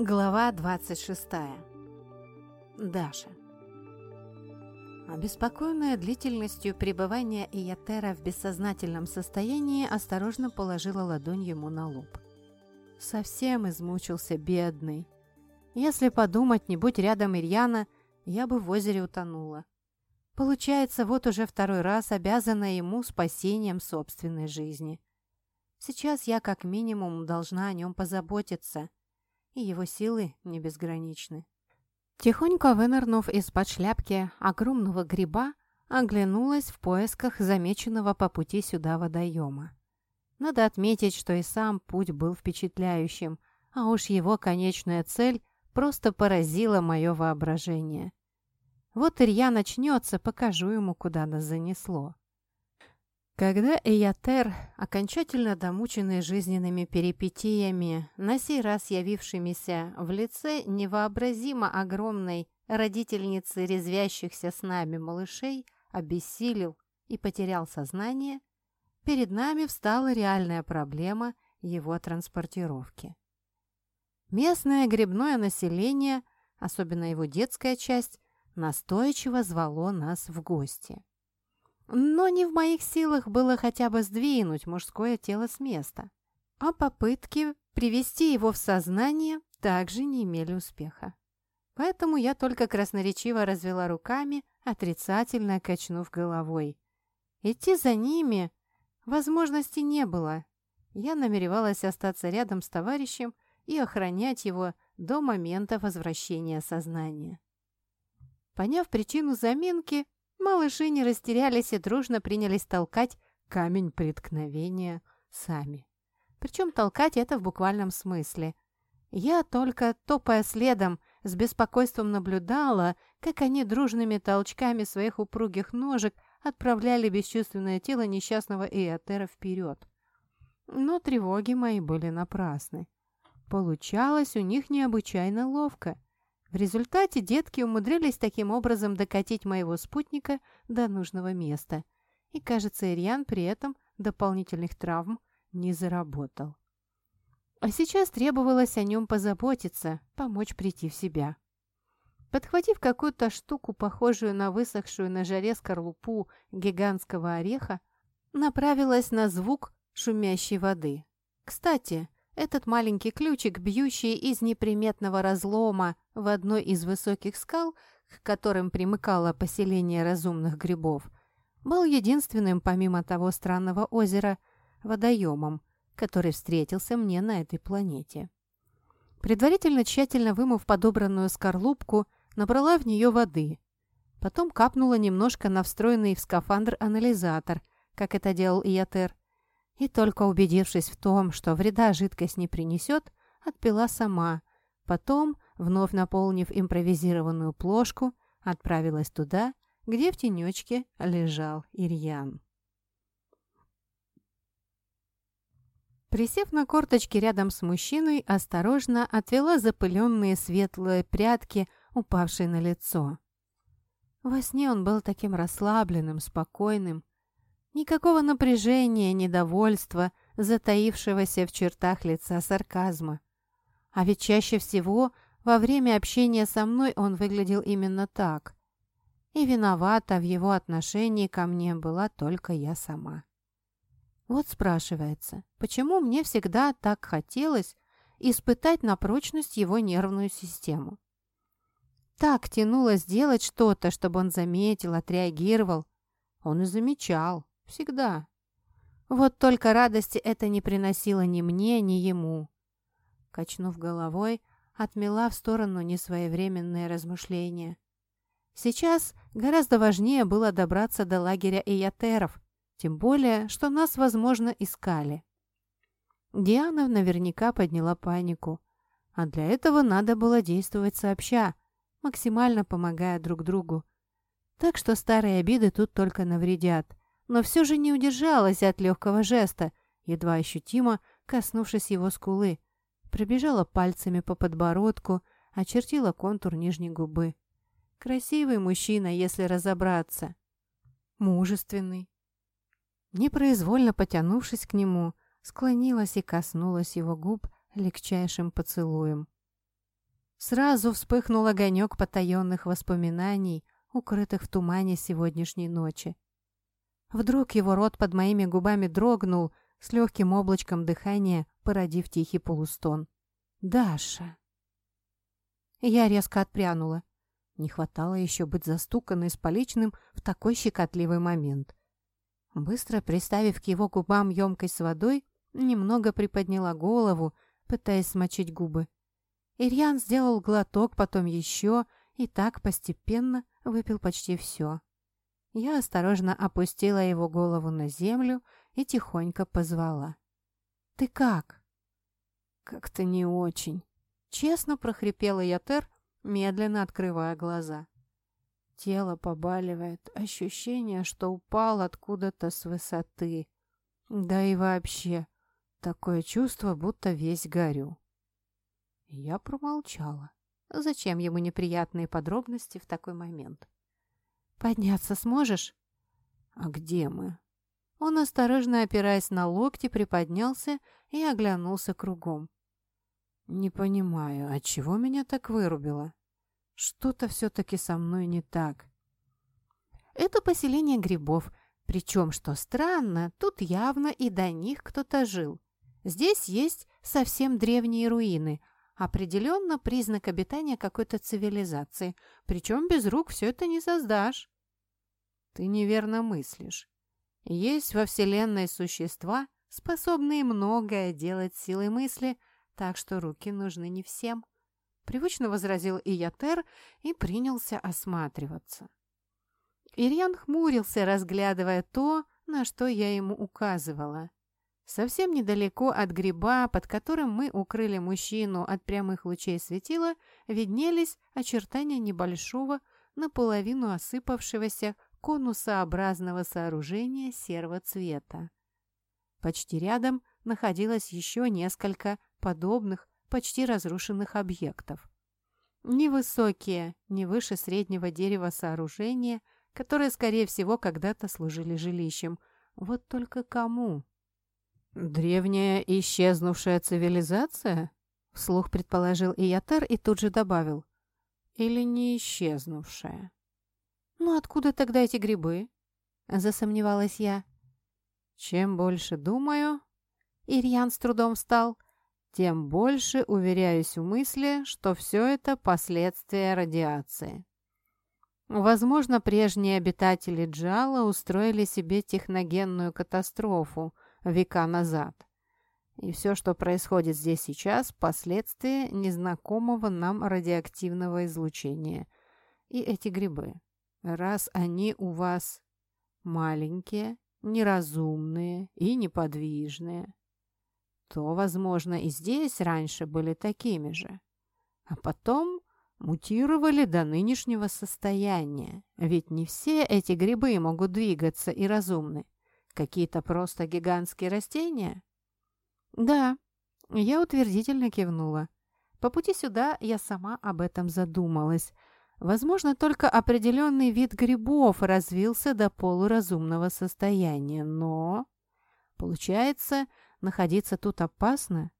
Глава 26. Даша. Обеспокоенная длительностью пребывания Иятера в бессознательном состоянии, осторожно положила ладонь ему на лоб. Совсем измучился, бедный. Если подумать, не будь рядом Ирьяна, я бы в озере утонула. Получается, вот уже второй раз обязана ему спасением собственной жизни. Сейчас я как минимум должна о нем позаботиться – и его силы не безграничны. Тихонько вынырнув из-под шляпки огромного гриба, оглянулась в поисках замеченного по пути сюда водоема. Надо отметить, что и сам путь был впечатляющим, а уж его конечная цель просто поразила мое воображение. Вот Илья начнется, покажу ему, куда нас занесло. Когда Эйотер, окончательно домученный жизненными перипетиями, на сей раз явившимися в лице невообразимо огромной родительницы резвящихся с нами малышей, обессилел и потерял сознание, перед нами встала реальная проблема его транспортировки. Местное грибное население, особенно его детская часть, настойчиво звало нас в гости. Но не в моих силах было хотя бы сдвинуть мужское тело с места. А попытки привести его в сознание также не имели успеха. Поэтому я только красноречиво развела руками, отрицательно качнув головой. Идти за ними возможности не было. Я намеревалась остаться рядом с товарищем и охранять его до момента возвращения сознания. Поняв причину заминки, Малыши не растерялись и дружно принялись толкать камень преткновения сами. Причем толкать это в буквальном смысле. Я только, топая следом, с беспокойством наблюдала, как они дружными толчками своих упругих ножек отправляли бесчувственное тело несчастного Иотера вперед. Но тревоги мои были напрасны. Получалось у них необычайно ловко. В результате детки умудрились таким образом докатить моего спутника до нужного места. И, кажется, Ирьян при этом дополнительных травм не заработал. А сейчас требовалось о нем позаботиться, помочь прийти в себя. Подхватив какую-то штуку, похожую на высохшую на жаре скорлупу гигантского ореха, направилась на звук шумящей воды. Кстати, этот маленький ключик, бьющий из неприметного разлома в одной из высоких скал, к которым примыкало поселение разумных грибов, был единственным, помимо того странного озера, водоемом, который встретился мне на этой планете. Предварительно тщательно вымыв подобранную скорлупку, набрала в нее воды. Потом капнула немножко на встроенный в скафандр анализатор, как это делал Иотер, и только убедившись в том, что вреда жидкость не принесет, отпила сама. Потом, вновь наполнив импровизированную плошку, отправилась туда, где в тенечке лежал Ирьян. Присев на корточки рядом с мужчиной, осторожно отвела запыленные светлые прядки, упавшие на лицо. Во сне он был таким расслабленным, спокойным, Никакого напряжения, недовольства, затаившегося в чертах лица сарказма. А ведь чаще всего во время общения со мной он выглядел именно так. И виновата в его отношении ко мне была только я сама. Вот спрашивается, почему мне всегда так хотелось испытать на прочность его нервную систему? Так тянуло сделать что-то, чтобы он заметил, отреагировал. Он и замечал. Всегда. Вот только радости это не приносило ни мне, ни ему. Качнув головой, отмела в сторону несвоевременные размышления. Сейчас гораздо важнее было добраться до лагеря Иятеров, тем более, что нас, возможно, искали. Диана наверняка подняла панику, а для этого надо было действовать сообща, максимально помогая друг другу. Так что старые обиды тут только навредят но все же не удержалась от легкого жеста, едва ощутимо коснувшись его скулы. Пробежала пальцами по подбородку, очертила контур нижней губы. Красивый мужчина, если разобраться. Мужественный. Непроизвольно потянувшись к нему, склонилась и коснулась его губ легчайшим поцелуем. Сразу вспыхнул огонек потаенных воспоминаний, укрытых в тумане сегодняшней ночи. Вдруг его рот под моими губами дрогнул, с легким облачком дыхания, породив тихий полустон. «Даша!» Я резко отпрянула. Не хватало еще быть застуканной с поличным в такой щекотливый момент. Быстро приставив к его губам емкость с водой, немного приподняла голову, пытаясь смочить губы. Ирьян сделал глоток, потом еще, и так постепенно выпил почти все. Я осторожно опустила его голову на землю и тихонько позвала. «Ты как?» «Как-то не очень», — честно прохрипела Ятер, медленно открывая глаза. Тело побаливает, ощущение, что упал откуда-то с высоты. Да и вообще, такое чувство, будто весь горю. Я промолчала. Зачем ему неприятные подробности в такой момент? «Подняться сможешь?» «А где мы?» Он, осторожно опираясь на локти, приподнялся и оглянулся кругом. «Не понимаю, от чего меня так вырубило? Что-то все-таки со мной не так». «Это поселение грибов, причем, что странно, тут явно и до них кто-то жил. Здесь есть совсем древние руины, Определенно признак обитания какой-то цивилизации. Причем без рук все это не создашь. Ты неверно мыслишь. Есть во Вселенной существа, способные многое делать силой мысли, так что руки нужны не всем. Привычно возразил Иятер и принялся осматриваться. Ирьян хмурился, разглядывая то, на что я ему указывала. Совсем недалеко от гриба, под которым мы укрыли мужчину от прямых лучей светила, виднелись очертания небольшого, наполовину осыпавшегося конусообразного сооружения серого цвета. Почти рядом находилось еще несколько подобных, почти разрушенных объектов. Невысокие, не выше среднего дерева сооружения, которые, скорее всего, когда-то служили жилищем. Вот только кому? «Древняя исчезнувшая цивилизация?» — вслух предположил Иятер и тут же добавил. «Или не исчезнувшая?» «Ну откуда тогда эти грибы?» — засомневалась я. «Чем больше думаю...» Ирьян с трудом встал. «Тем больше уверяюсь в мысли, что все это последствия радиации». Возможно, прежние обитатели Джала устроили себе техногенную катастрофу — века назад. И все, что происходит здесь сейчас, последствия незнакомого нам радиоактивного излучения. И эти грибы. Раз они у вас маленькие, неразумные и неподвижные, то, возможно, и здесь раньше были такими же. А потом мутировали до нынешнего состояния. Ведь не все эти грибы могут двигаться и разумны. Какие-то просто гигантские растения? Да, я утвердительно кивнула. По пути сюда я сама об этом задумалась. Возможно, только определенный вид грибов развился до полуразумного состояния, но... Получается, находиться тут опасно?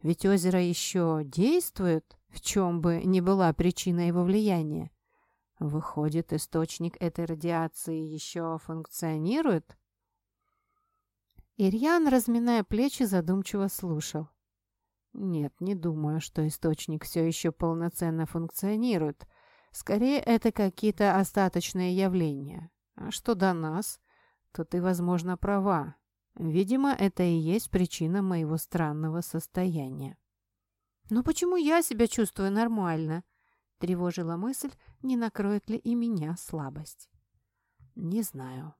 Ведь озеро еще действует, в чем бы ни была причина его влияния. Выходит, источник этой радиации еще функционирует? Ирьян, разминая плечи, задумчиво слушал. «Нет, не думаю, что источник все еще полноценно функционирует. Скорее, это какие-то остаточные явления. А что до нас, то ты, возможно, права. Видимо, это и есть причина моего странного состояния». «Но почему я себя чувствую нормально?» — тревожила мысль, не накроет ли и меня слабость. «Не знаю»,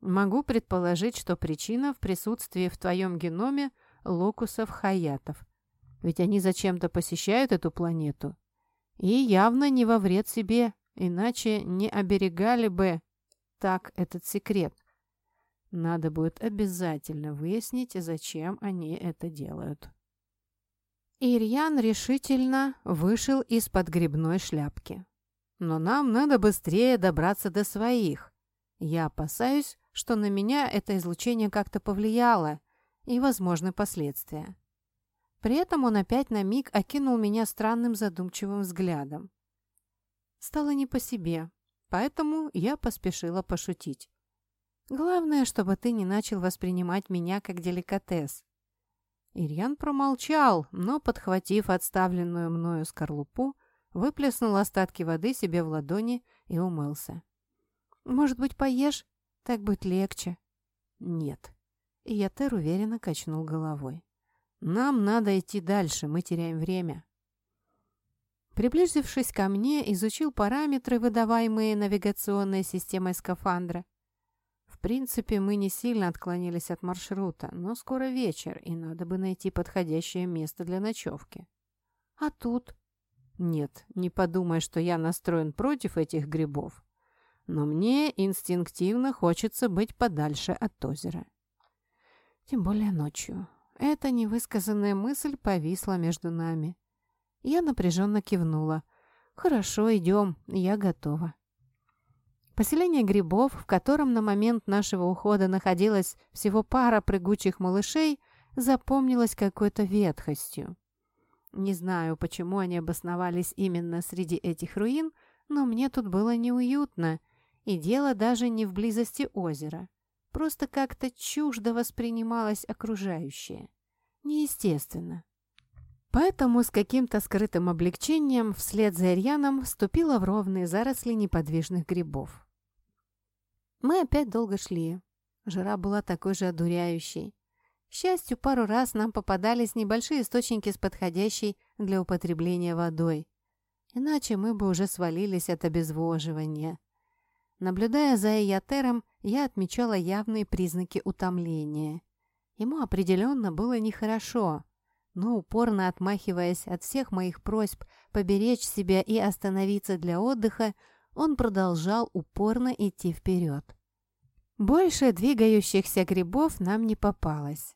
Могу предположить, что причина в присутствии в твоем геноме локусов-хаятов. Ведь они зачем-то посещают эту планету. И явно не во вред себе, иначе не оберегали бы так этот секрет. Надо будет обязательно выяснить, зачем они это делают. Ирьян решительно вышел из-под грибной шляпки. Но нам надо быстрее добраться до своих. Я опасаюсь, что на меня это излучение как-то повлияло и возможны последствия. При этом он опять на миг окинул меня странным задумчивым взглядом. Стало не по себе, поэтому я поспешила пошутить. Главное, чтобы ты не начал воспринимать меня как деликатес. Ирьян промолчал, но, подхватив отставленную мною скорлупу, выплеснул остатки воды себе в ладони и умылся. «Может быть, поешь? Так будет легче». «Нет». И Ятер уверенно качнул головой. «Нам надо идти дальше, мы теряем время». Приблизившись ко мне, изучил параметры, выдаваемые навигационной системой скафандра. В принципе, мы не сильно отклонились от маршрута, но скоро вечер, и надо бы найти подходящее место для ночевки. А тут? Нет, не подумай, что я настроен против этих грибов. Но мне инстинктивно хочется быть подальше от озера. Тем более ночью. Эта невысказанная мысль повисла между нами. Я напряженно кивнула. «Хорошо, идем, я готова». Поселение грибов, в котором на момент нашего ухода находилась всего пара прыгучих малышей, запомнилось какой-то ветхостью. Не знаю, почему они обосновались именно среди этих руин, но мне тут было неуютно, и дело даже не в близости озера. Просто как-то чуждо воспринималось окружающее. Неестественно. Поэтому с каким-то скрытым облегчением вслед за Ирьяном вступила в ровные заросли неподвижных грибов. Мы опять долго шли. Жара была такой же одуряющей. К счастью, пару раз нам попадались небольшие источники с подходящей для употребления водой. Иначе мы бы уже свалились от обезвоживания. Наблюдая за Эйотером, я отмечала явные признаки утомления. Ему определенно было нехорошо, но упорно отмахиваясь от всех моих просьб поберечь себя и остановиться для отдыха, он продолжал упорно идти вперед. Больше двигающихся грибов нам не попалось.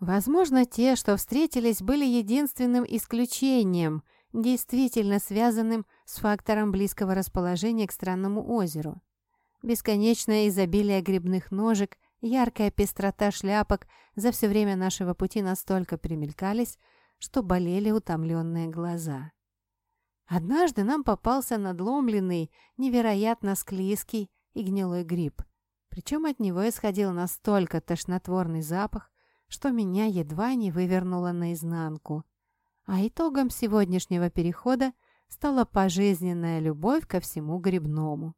Возможно, те, что встретились, были единственным исключением, действительно связанным с фактором близкого расположения к странному озеру. Бесконечное изобилие грибных ножек, яркая пестрота шляпок за все время нашего пути настолько примелькались, что болели утомленные глаза. Однажды нам попался надломленный, невероятно склизкий и гнилой гриб. Причем от него исходил настолько тошнотворный запах, что меня едва не вывернуло наизнанку. А итогом сегодняшнего перехода стала пожизненная любовь ко всему грибному.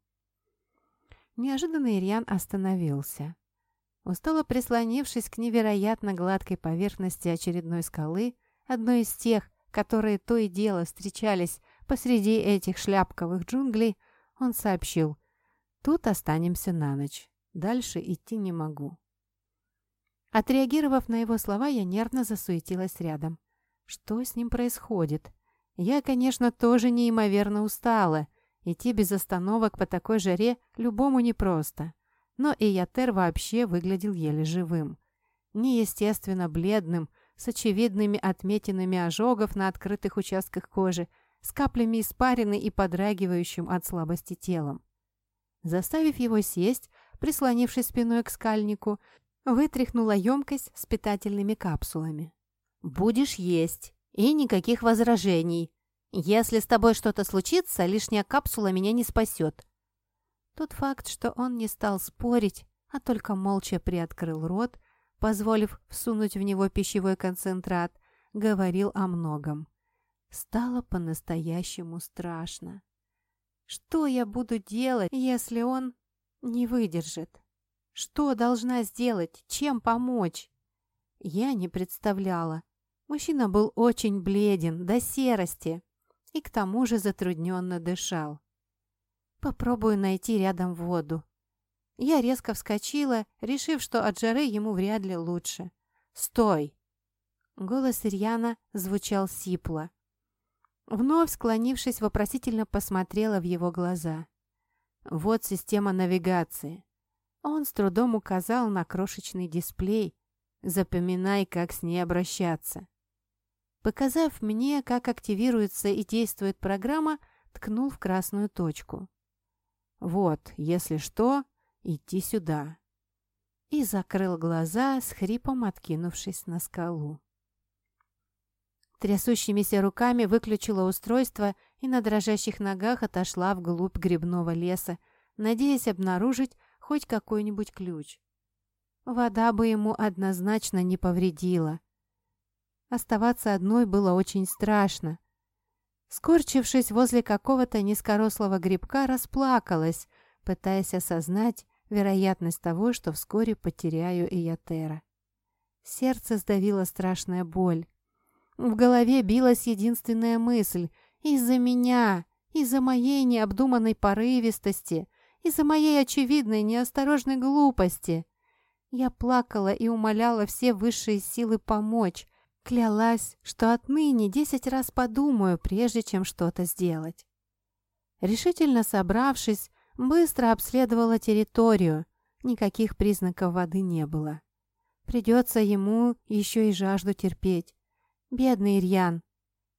Неожиданно Ирьян остановился. Устало прислонившись к невероятно гладкой поверхности очередной скалы, одной из тех, которые то и дело встречались посреди этих шляпковых джунглей, он сообщил, «Тут останемся на ночь. Дальше идти не могу». Отреагировав на его слова, я нервно засуетилась рядом. Что с ним происходит? Я, конечно, тоже неимоверно устала. Идти без остановок по такой жаре любому непросто. Но и Ятер вообще выглядел еле живым. Неестественно бледным, с очевидными отметинами ожогов на открытых участках кожи, с каплями испарины и подрагивающим от слабости телом. Заставив его сесть, прислонившись спиной к скальнику, вытряхнула емкость с питательными капсулами. «Будешь есть, и никаких возражений. Если с тобой что-то случится, лишняя капсула меня не спасет». Тот факт, что он не стал спорить, а только молча приоткрыл рот, позволив всунуть в него пищевой концентрат, говорил о многом. Стало по-настоящему страшно. Что я буду делать, если он не выдержит? Что должна сделать? Чем помочь? Я не представляла. Мужчина был очень бледен, до серости, и к тому же затрудненно дышал. Попробую найти рядом воду. Я резко вскочила, решив, что от жары ему вряд ли лучше. «Стой!» Голос Ирьяна звучал сипло. Вновь склонившись, вопросительно посмотрела в его глаза. Вот система навигации. Он с трудом указал на крошечный дисплей. Запоминай, как с ней обращаться. Показав мне, как активируется и действует программа, ткнул в красную точку. Вот, если что, идти сюда. И закрыл глаза, с хрипом откинувшись на скалу. Трясущимися руками выключила устройство и на дрожащих ногах отошла вглубь грибного леса, надеясь обнаружить хоть какой-нибудь ключ. Вода бы ему однозначно не повредила. Оставаться одной было очень страшно. Скорчившись возле какого-то низкорослого грибка, расплакалась, пытаясь осознать вероятность того, что вскоре потеряю Иятера. Сердце сдавило страшная боль. В голове билась единственная мысль «Из-за меня, из-за моей необдуманной порывистости, из-за моей очевидной неосторожной глупости». Я плакала и умоляла все высшие силы помочь, клялась, что отныне десять раз подумаю, прежде чем что-то сделать. Решительно собравшись, быстро обследовала территорию, никаких признаков воды не было. Придется ему еще и жажду терпеть. Бедный Ирьян.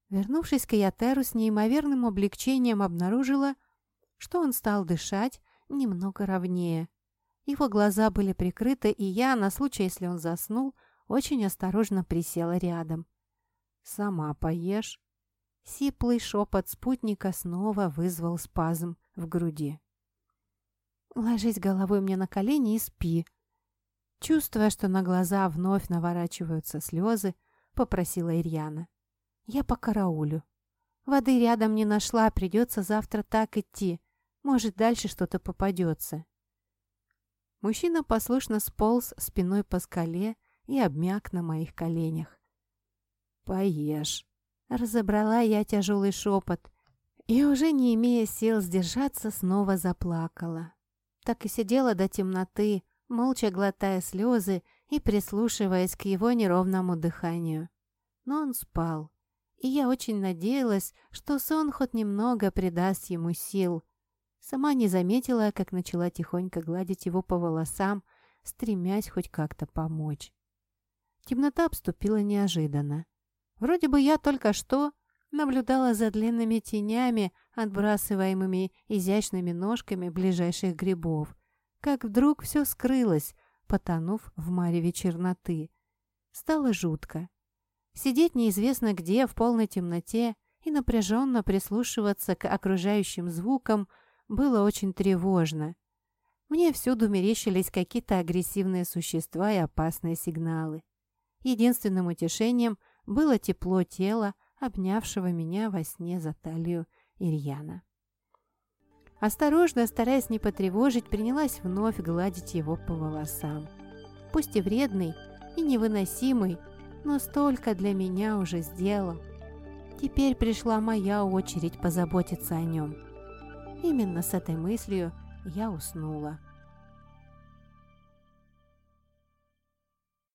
Вернувшись к Ятеру, с неимоверным облегчением обнаружила, что он стал дышать немного ровнее. Его глаза были прикрыты, и я, на случай, если он заснул, очень осторожно присела рядом. «Сама поешь?» Сиплый шепот спутника снова вызвал спазм в груди. «Ложись головой мне на колени и спи», Чувствуя, что на глаза вновь наворачиваются слезы, попросила Ирьяна. «Я по караулю. Воды рядом не нашла, придется завтра так идти. Может, дальше что-то попадется». Мужчина послушно сполз спиной по скале и обмяк на моих коленях. «Поешь», — разобрала я тяжелый шепот, и, уже не имея сил сдержаться, снова заплакала. Так и сидела до темноты, молча глотая слезы и прислушиваясь к его неровному дыханию. Но он спал, и я очень надеялась, что сон хоть немного придаст ему сил. Сама не заметила, как начала тихонько гладить его по волосам, стремясь хоть как-то помочь. Темнота обступила неожиданно. Вроде бы я только что наблюдала за длинными тенями, отбрасываемыми изящными ножками ближайших грибов, как вдруг все скрылось, потонув в мареве черноты. Стало жутко. Сидеть неизвестно где, в полной темноте, и напряженно прислушиваться к окружающим звукам было очень тревожно. Мне всюду мерещились какие-то агрессивные существа и опасные сигналы. Единственным утешением было тепло тела, обнявшего меня во сне за талию Ирьяна. Осторожно, стараясь не потревожить, принялась вновь гладить его по волосам. Пусть и вредный, и невыносимый, но столько для меня уже сделал. Теперь пришла моя очередь позаботиться о нем. Именно с этой мыслью я уснула.